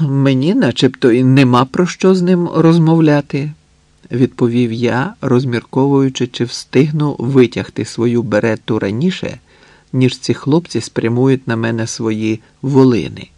Мені начебто і нема про що з ним розмовляти, відповів я, розмірковуючи, чи встигну витягти свою берету раніше, ніж ці хлопці спрямують на мене свої волини.